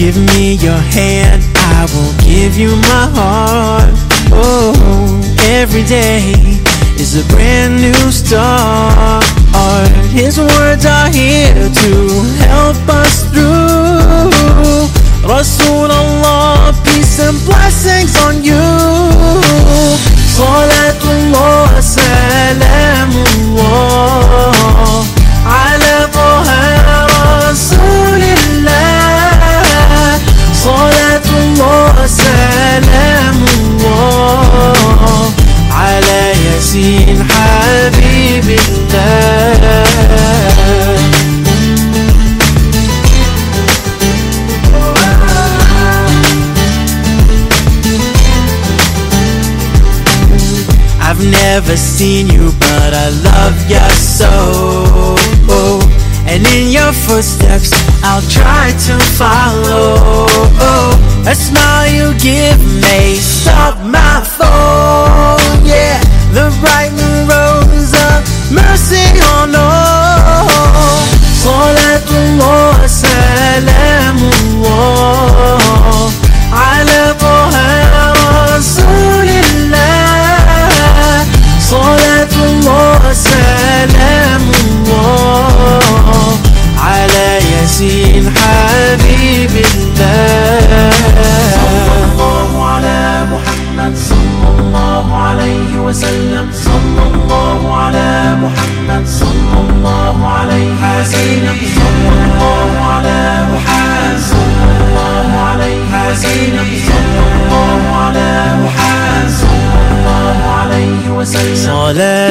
Give me your hand, I will give you my heart. Oh, every day is a brand new start. His words are here to never seen you, but I love you so. And in your footsteps, I'll try to follow. A smile you give may stop my الله سلام الله على ياسين حبيب الله صلى الله على محمد صلى الله عليه وسلم صلى الله على محمد صلى الله صلى الله على محمد صلى الله.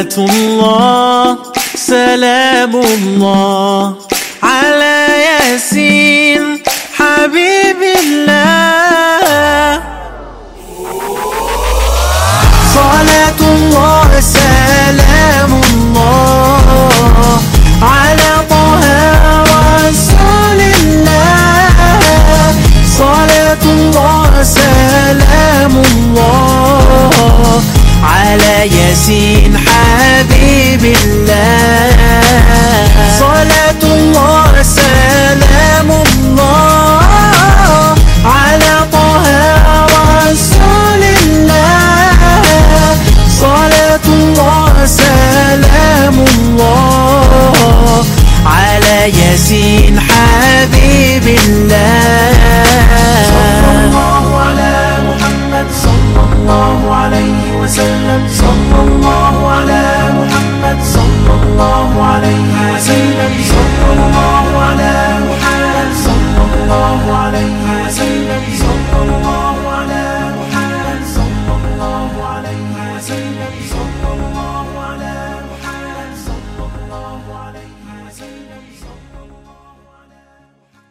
صلاة الله سلام الله على ياسين حبيب